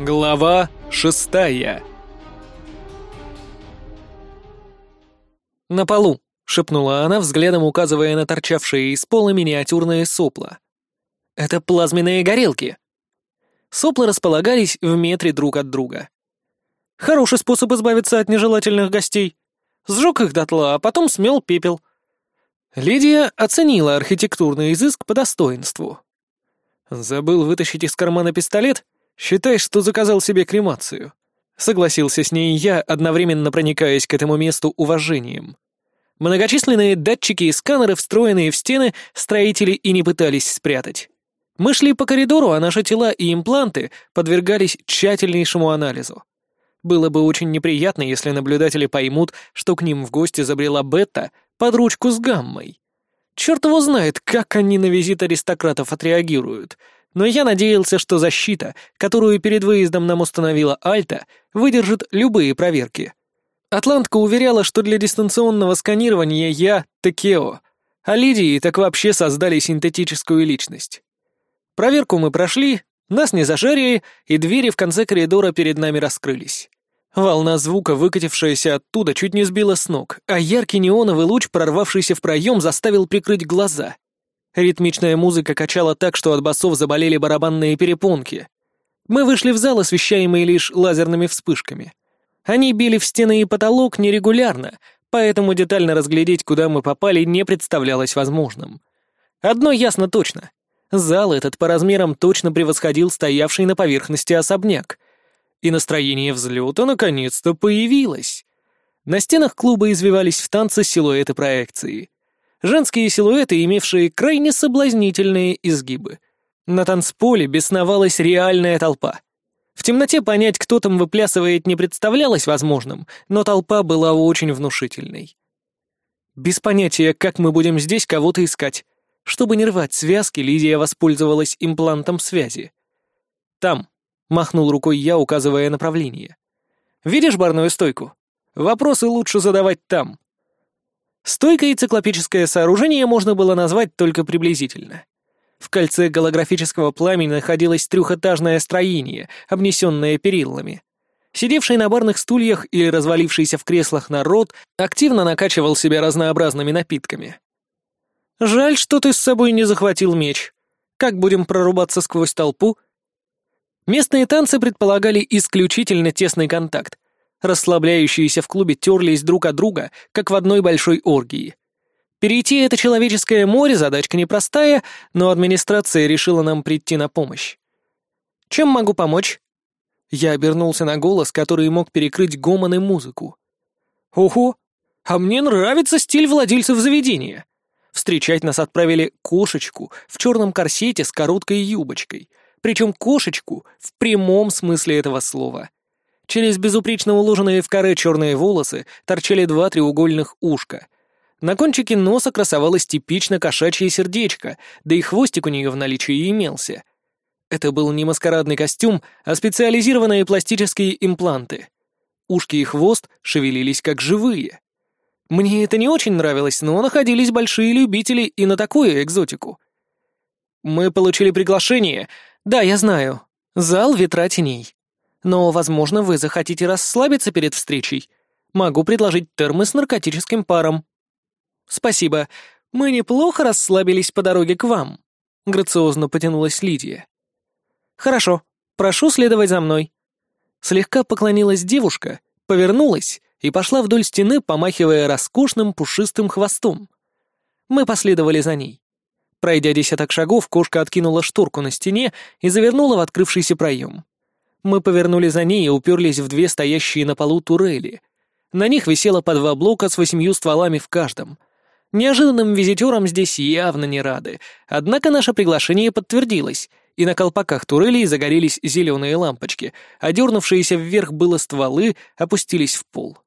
Глава шестая «На полу», — шепнула она, взглядом указывая на торчавшие из пола миниатюрные сопла. «Это плазменные горелки». Сопла располагались в метре друг от друга. «Хороший способ избавиться от нежелательных гостей. Сжег их дотла, а потом смел пепел». Лидия оценила архитектурный изыск по достоинству. «Забыл вытащить из кармана пистолет? Считай, что заказал себе кремацию». Согласился с ней я, одновременно проникаясь к этому месту уважением. Многочисленные датчики и сканеры, встроенные в стены, строители и не пытались спрятать. Мы шли по коридору, а наши тела и импланты подвергались тщательнейшему анализу. Было бы очень неприятно, если наблюдатели поймут, что к ним в гости забрела Бетта под ручку с гаммой. Черт его знает, как они на визит аристократов отреагируют, но я надеялся, что защита, которую перед выездом нам установила Альта, выдержит любые проверки. Атлантка уверяла, что для дистанционного сканирования я — Текео, а Лидии так вообще создали синтетическую личность. Проверку мы прошли, нас не зажарили, и двери в конце коридора перед нами раскрылись. Волна звука, выкатившаяся оттуда, чуть не сбила с ног, а яркий неоновый луч, прорвавшийся в проем, заставил прикрыть глаза. Ритмичная музыка качала так, что от басов заболели барабанные перепонки. Мы вышли в зал, освещаемый лишь лазерными вспышками. Они били в стены и потолок нерегулярно, поэтому детально разглядеть, куда мы попали, не представлялось возможным. Одно ясно точно. Зал этот по размерам точно превосходил стоявший на поверхности особняк — и настроение взлета наконец-то появилось. На стенах клуба извивались в танце силуэты проекции. Женские силуэты, имевшие крайне соблазнительные изгибы. На танцполе бесновалась реальная толпа. В темноте понять, кто там выплясывает, не представлялось возможным, но толпа была очень внушительной. Без понятия, как мы будем здесь кого-то искать. Чтобы не рвать связки, Лидия воспользовалась имплантом связи. Там, Махнул рукой я, указывая направление. «Видишь барную стойку? Вопросы лучше задавать там». Стойка и циклопическое сооружение можно было назвать только приблизительно. В кольце голографического пламени находилось трехэтажное строение, обнесенное перилами. Сидевший на барных стульях или развалившийся в креслах народ активно накачивал себя разнообразными напитками. «Жаль, что ты с собой не захватил меч. Как будем прорубаться сквозь толпу?» Местные танцы предполагали исключительно тесный контакт. Расслабляющиеся в клубе терлись друг от друга, как в одной большой оргии. Перейти это человеческое море задачка непростая, но администрация решила нам прийти на помощь. «Чем могу помочь?» Я обернулся на голос, который мог перекрыть гомон и музыку. «Ого! А мне нравится стиль владельцев заведения!» Встречать нас отправили кошечку в черном корсете с короткой юбочкой — причем кошечку в прямом смысле этого слова. Через безупречно уложенные в коре черные волосы торчали два треугольных ушка. На кончике носа красовалось типично кошачье сердечко, да и хвостик у нее в наличии имелся. Это был не маскарадный костюм, а специализированные пластические импланты. Ушки и хвост шевелились как живые. Мне это не очень нравилось, но находились большие любители и на такую экзотику. Мы получили приглашение, «Да, я знаю. Зал ветра теней. Но, возможно, вы захотите расслабиться перед встречей. Могу предложить термы с наркотическим паром». «Спасибо. Мы неплохо расслабились по дороге к вам», — грациозно потянулась Лидия. «Хорошо. Прошу следовать за мной». Слегка поклонилась девушка, повернулась и пошла вдоль стены, помахивая роскошным пушистым хвостом. Мы последовали за ней. Пройдя десяток шагов, кошка откинула шторку на стене и завернула в открывшийся проем. Мы повернули за ней и уперлись в две стоящие на полу турели. На них висело по два блока с восемью стволами в каждом. Неожиданным визитерам здесь явно не рады, однако наше приглашение подтвердилось, и на колпаках турелей загорелись зеленые лампочки, а дернувшиеся вверх было стволы опустились в пол.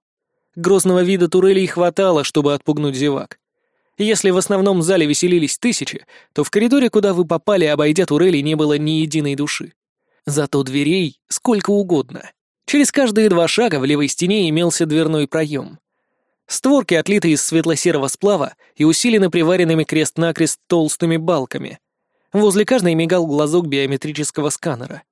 Грозного вида турелей хватало, чтобы отпугнуть зевак. Если в основном зале веселились тысячи, то в коридоре, куда вы попали, обойдя турели, не было ни единой души. Зато дверей сколько угодно. Через каждые два шага в левой стене имелся дверной проем. Створки отлиты из светло-серого сплава и усилены приваренными крест-накрест толстыми балками. Возле каждой мигал глазок биометрического сканера.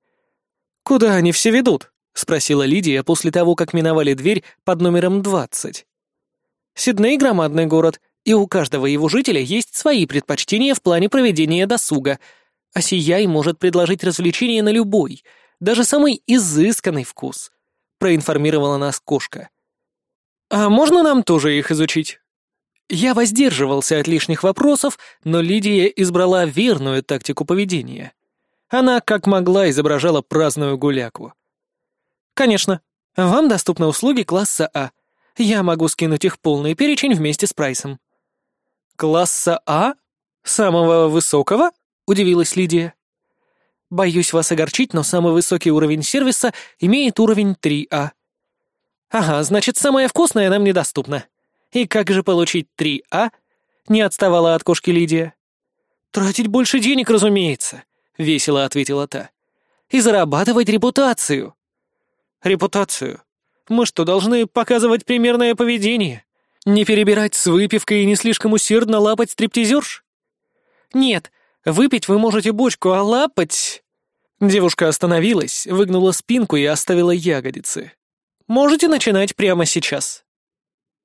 «Куда они все ведут?» — спросила Лидия после того, как миновали дверь под номером двадцать. «Сидней — громадный город, и у каждого его жителя есть свои предпочтения в плане проведения досуга, а Сияй может предложить развлечение на любой, даже самый изысканный вкус», — проинформировала нас кошка. «А можно нам тоже их изучить?» Я воздерживался от лишних вопросов, но Лидия избрала верную тактику поведения. Она как могла изображала праздную гуляку. «Конечно. Вам доступны услуги класса А. Я могу скинуть их полный перечень вместе с прайсом». «Класса А? Самого высокого?» — удивилась Лидия. «Боюсь вас огорчить, но самый высокий уровень сервиса имеет уровень 3А». «Ага, значит, самое вкусное нам недоступно. И как же получить 3А?» — не отставала от кошки Лидия. «Тратить больше денег, разумеется», — весело ответила та. «И зарабатывать репутацию». «Репутацию? Мы что, должны показывать примерное поведение? Не перебирать с выпивкой и не слишком усердно лапать стриптизерш?» «Нет, выпить вы можете бочку, а лапать...» Девушка остановилась, выгнула спинку и оставила ягодицы. «Можете начинать прямо сейчас».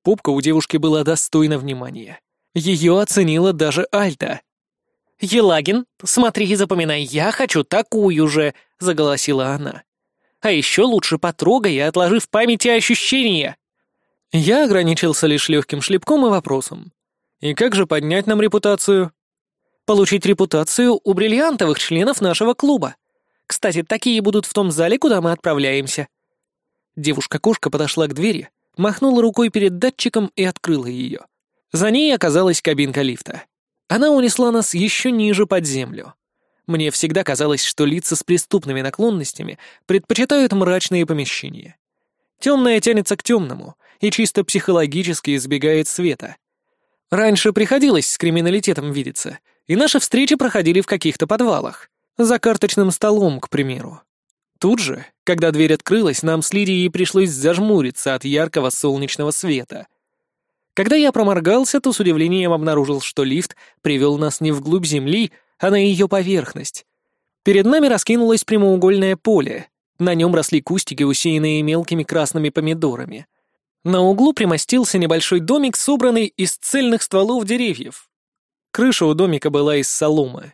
Попка у девушки была достойна внимания. Ее оценила даже Альта. «Елагин, смотри и запоминай, я хочу такую же», — заголосила она. «А еще лучше потрогай и отложи в памяти ощущения». Я ограничился лишь легким шлепком и вопросом. «И как же поднять нам репутацию?» «Получить репутацию у бриллиантовых членов нашего клуба. Кстати, такие будут в том зале, куда мы отправляемся». Девушка-кошка подошла к двери, махнула рукой перед датчиком и открыла ее. За ней оказалась кабинка лифта. Она унесла нас еще ниже под землю. Мне всегда казалось, что лица с преступными наклонностями предпочитают мрачные помещения. Темное тянется к темному и чисто психологически избегает света. Раньше приходилось с криминалитетом видеться, и наши встречи проходили в каких-то подвалах, за карточным столом, к примеру. Тут же, когда дверь открылась, нам с Лидией пришлось зажмуриться от яркого солнечного света. Когда я проморгался, то с удивлением обнаружил, что лифт привел нас не вглубь земли, а на ее поверхность. Перед нами раскинулось прямоугольное поле. На нем росли кустики, усеянные мелкими красными помидорами. На углу примостился небольшой домик, собранный из цельных стволов деревьев. Крыша у домика была из соломы.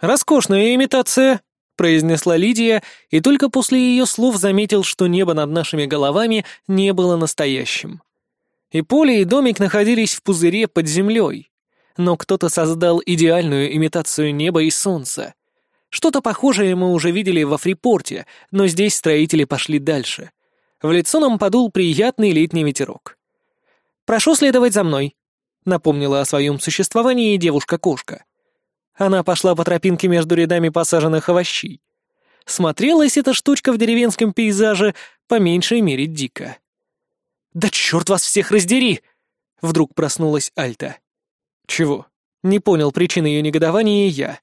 «Роскошная имитация», произнесла Лидия, и только после ее слов заметил, что небо над нашими головами не было настоящим. И поле, и домик находились в пузыре под землей. Но кто-то создал идеальную имитацию неба и солнца. Что-то похожее мы уже видели во Фрипорте, но здесь строители пошли дальше. В лицо нам подул приятный летний ветерок. «Прошу следовать за мной», — напомнила о своем существовании девушка-кошка. Она пошла по тропинке между рядами посаженных овощей. Смотрелась эта штучка в деревенском пейзаже по меньшей мере дико. «Да черт вас всех раздери!» Вдруг проснулась Альта. «Чего?» Не понял причины ее негодования я.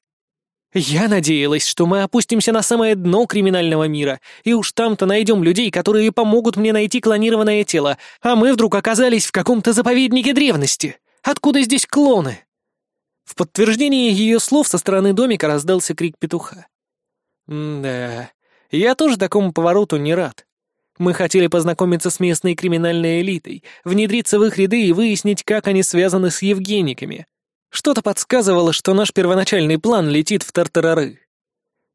«Я надеялась, что мы опустимся на самое дно криминального мира, и уж там-то найдем людей, которые помогут мне найти клонированное тело, а мы вдруг оказались в каком-то заповеднике древности. Откуда здесь клоны?» В подтверждение ее слов со стороны домика раздался крик петуха. «Да, я тоже такому повороту не рад. Мы хотели познакомиться с местной криминальной элитой, внедриться в их ряды и выяснить, как они связаны с Евгениками. Что-то подсказывало, что наш первоначальный план летит в тартарары.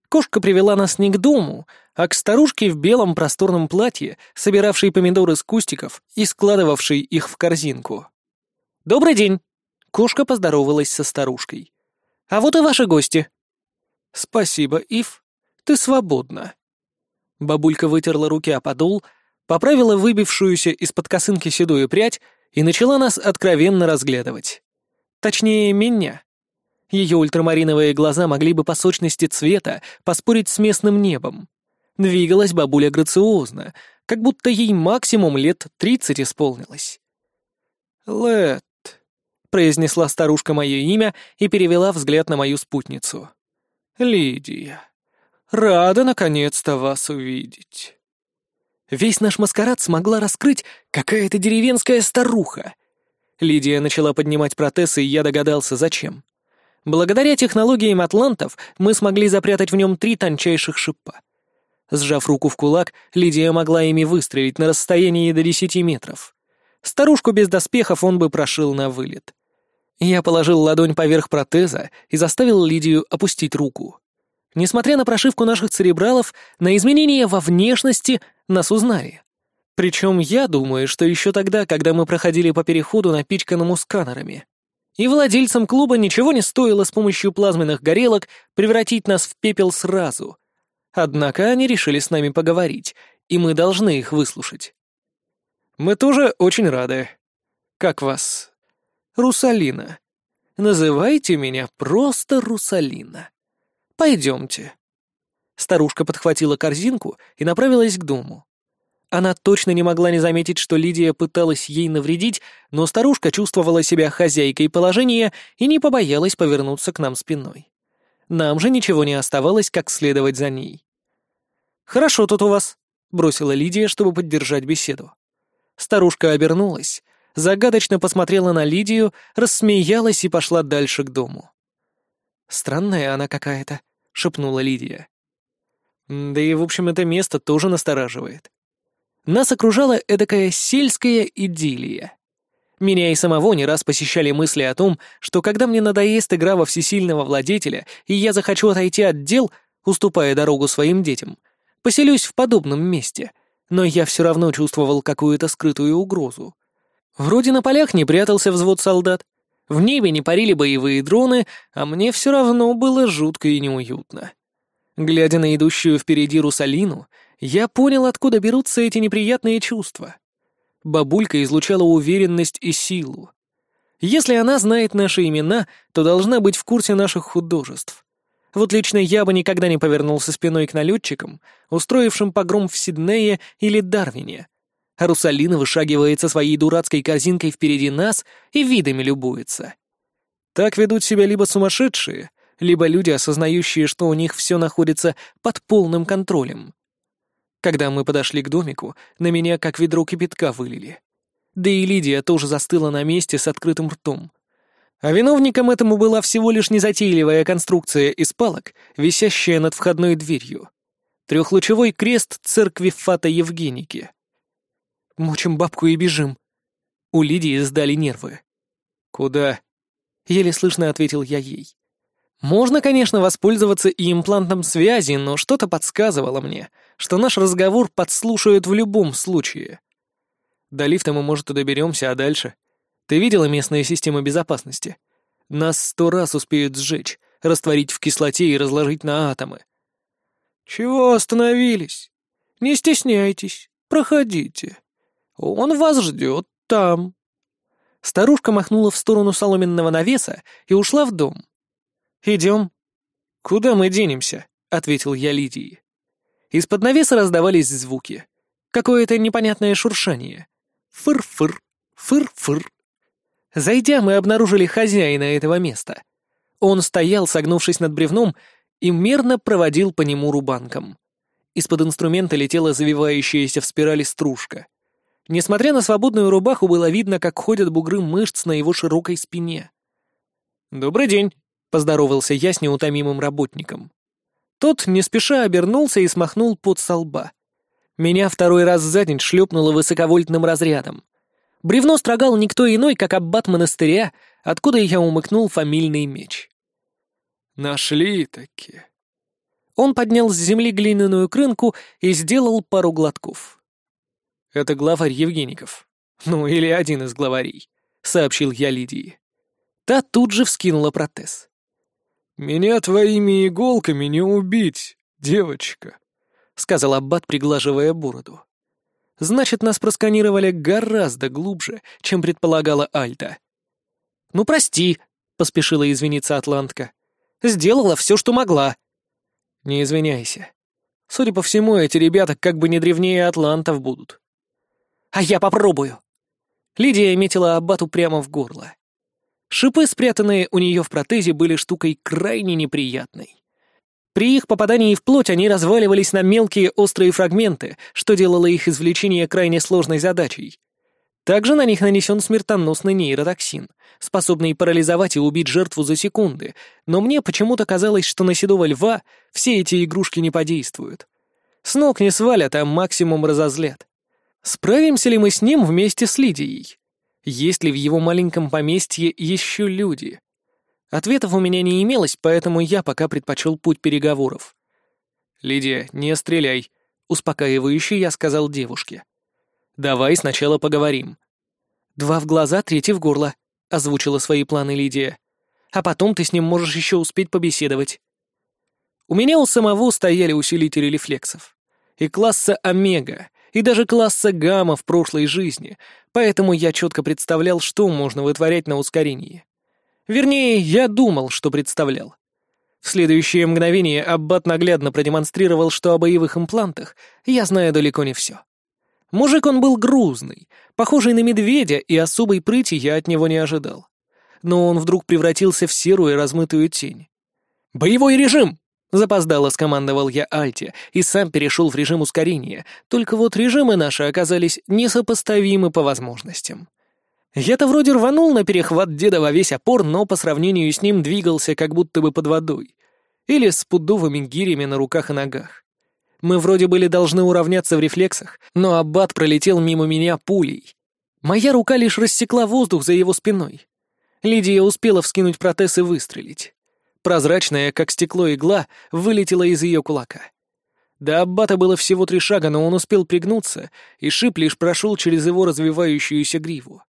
Кошка привела нас не к дому, а к старушке в белом просторном платье, собиравшей помидоры с кустиков и складывавшей их в корзинку. «Добрый день!» Кошка поздоровалась со старушкой. «А вот и ваши гости». «Спасибо, Ив. Ты свободна». Бабулька вытерла руки о подол, поправила выбившуюся из-под косынки седую прядь и начала нас откровенно разглядывать. Точнее, меня. Ее ультрамариновые глаза могли бы по сочности цвета поспорить с местным небом. Двигалась бабуля грациозно, как будто ей максимум лет тридцать исполнилось. «Лэд, произнесла старушка мое имя и перевела взгляд на мою спутницу. «Лидия, рада наконец-то вас увидеть». Весь наш маскарад смогла раскрыть какая-то деревенская старуха. Лидия начала поднимать протез, и я догадался, зачем. Благодаря технологиям атлантов мы смогли запрятать в нем три тончайших шипа. Сжав руку в кулак, Лидия могла ими выстрелить на расстоянии до десяти метров. Старушку без доспехов он бы прошил на вылет. Я положил ладонь поверх протеза и заставил Лидию опустить руку. Несмотря на прошивку наших церебралов, на изменения во внешности нас узнали. Причем я думаю, что еще тогда, когда мы проходили по переходу, напичканному сканерами. И владельцам клуба ничего не стоило с помощью плазменных горелок превратить нас в пепел сразу. Однако они решили с нами поговорить, и мы должны их выслушать. Мы тоже очень рады. Как вас? Русалина. Называйте меня просто Русалина. Пойдемте. Старушка подхватила корзинку и направилась к дому. Она точно не могла не заметить, что Лидия пыталась ей навредить, но старушка чувствовала себя хозяйкой положения и не побоялась повернуться к нам спиной. Нам же ничего не оставалось, как следовать за ней. «Хорошо тут у вас», — бросила Лидия, чтобы поддержать беседу. Старушка обернулась, загадочно посмотрела на Лидию, рассмеялась и пошла дальше к дому. «Странная она какая-то», — шепнула Лидия. «Да и, в общем, это место тоже настораживает. Нас окружала эдакая сельская идиллия. Меня и самого не раз посещали мысли о том, что когда мне надоест игра во всесильного владетеля, и я захочу отойти от дел, уступая дорогу своим детям, поселюсь в подобном месте, но я все равно чувствовал какую-то скрытую угрозу. Вроде на полях не прятался взвод солдат, в небе не парили боевые дроны, а мне все равно было жутко и неуютно. Глядя на идущую впереди Русалину, я понял, откуда берутся эти неприятные чувства. Бабулька излучала уверенность и силу. Если она знает наши имена, то должна быть в курсе наших художеств. Вот лично я бы никогда не повернулся спиной к налетчикам, устроившим погром в Сиднее или Дарвине. А Русалина вышагивает со своей дурацкой корзинкой впереди нас и видами любуется. Так ведут себя либо сумасшедшие, либо люди, осознающие, что у них все находится под полным контролем. Когда мы подошли к домику, на меня как ведро кипятка вылили. Да и Лидия тоже застыла на месте с открытым ртом. А виновником этому была всего лишь незатейливая конструкция из палок, висящая над входной дверью. Трехлучевой крест церкви Фата Евгеники. «Мочим бабку и бежим». У Лидии сдали нервы. «Куда?» — еле слышно ответил я ей. Можно, конечно, воспользоваться и имплантом связи, но что-то подсказывало мне, что наш разговор подслушают в любом случае. До лифта мы, может, и доберемся, а дальше? Ты видела местные системы безопасности? Нас сто раз успеют сжечь, растворить в кислоте и разложить на атомы. Чего остановились? Не стесняйтесь, проходите. Он вас ждет там. Старушка махнула в сторону соломенного навеса и ушла в дом. «Идем». «Куда мы денемся?» — ответил я Лидии. Из-под навеса раздавались звуки. Какое-то непонятное шуршание. Фыр-фыр, фыр-фыр. Зайдя, мы обнаружили хозяина этого места. Он стоял, согнувшись над бревном, и мерно проводил по нему рубанком. Из-под инструмента летела завивающаяся в спирали стружка. Несмотря на свободную рубаху, было видно, как ходят бугры мышц на его широкой спине. «Добрый день», Поздоровался я с неутомимым работником. Тот не спеша обернулся и смахнул пот со лба. Меня второй раз за день шлепнуло высоковольтным разрядом. Бревно строгал никто иной, как аббат монастыря, откуда я умыкнул фамильный меч. «Нашли-таки». Он поднял с земли глиняную крынку и сделал пару глотков. «Это главарь Евгеников. Ну, или один из главарей», — сообщил я Лидии. Та тут же вскинула протез. «Меня твоими иголками не убить, девочка», — сказал Аббат, приглаживая бороду. «Значит, нас просканировали гораздо глубже, чем предполагала Альта». «Ну, прости», — поспешила извиниться Атлантка. «Сделала все, что могла». «Не извиняйся. Судя по всему, эти ребята как бы не древнее атлантов будут». «А я попробую». Лидия метила Аббату прямо в горло. Шипы, спрятанные у нее в протезе, были штукой крайне неприятной. При их попадании в плоть они разваливались на мелкие острые фрагменты, что делало их извлечение крайне сложной задачей. Также на них нанесен смертоносный нейротоксин, способный парализовать и убить жертву за секунды, но мне почему-то казалось, что на седого льва все эти игрушки не подействуют. С ног не свалят, а максимум разозлят. Справимся ли мы с ним вместе с Лидией? Есть ли в его маленьком поместье еще люди? Ответов у меня не имелось, поэтому я пока предпочел путь переговоров. «Лидия, не стреляй», — успокаивающе я сказал девушке. «Давай сначала поговорим». «Два в глаза, третий в горло», — озвучила свои планы Лидия. «А потом ты с ним можешь еще успеть побеседовать». У меня у самого стояли усилители рефлексов. И класса Омега, и даже класса Гамма в прошлой жизни, поэтому я четко представлял, что можно вытворять на ускорении. Вернее, я думал, что представлял. В следующее мгновение Аббат наглядно продемонстрировал, что о боевых имплантах я знаю далеко не все. Мужик он был грузный, похожий на медведя, и особой прыти я от него не ожидал. Но он вдруг превратился в серую размытую тень. «Боевой режим!» Запоздало скомандовал я Альте и сам перешел в режим ускорения, только вот режимы наши оказались несопоставимы по возможностям. Я-то вроде рванул на перехват деда во весь опор, но по сравнению с ним двигался как будто бы под водой. Или с пудовыми гирями на руках и ногах. Мы вроде были должны уравняться в рефлексах, но Аббат пролетел мимо меня пулей. Моя рука лишь рассекла воздух за его спиной. Лидия успела вскинуть протез и выстрелить. Прозрачная, как стекло игла, вылетела из ее кулака. До Аббата было всего три шага, но он успел пригнуться, и шип лишь прошел через его развивающуюся гриву.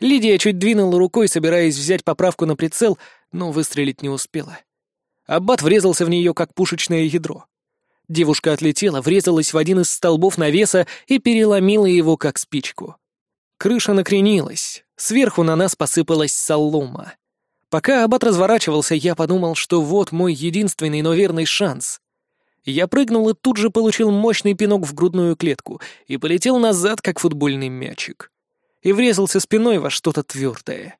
Лидия чуть двинула рукой, собираясь взять поправку на прицел, но выстрелить не успела. Аббат врезался в нее, как пушечное ядро. Девушка отлетела, врезалась в один из столбов навеса и переломила его, как спичку. Крыша накренилась, сверху на нас посыпалась солома. Пока Аббат разворачивался, я подумал, что вот мой единственный, но верный шанс. Я прыгнул и тут же получил мощный пинок в грудную клетку и полетел назад, как футбольный мячик. И врезался спиной во что-то твердое.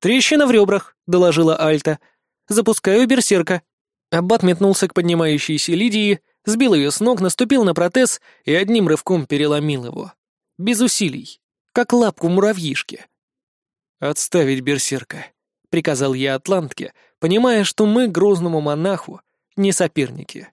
«Трещина в ребрах», — доложила Альта. «Запускаю берсерка». Аббат метнулся к поднимающейся Лидии, сбил ее с ног, наступил на протез и одним рывком переломил его. Без усилий, как лапку муравьишки. «Отставить берсерка», приказал я Атлантке, понимая, что мы грозному монаху не соперники.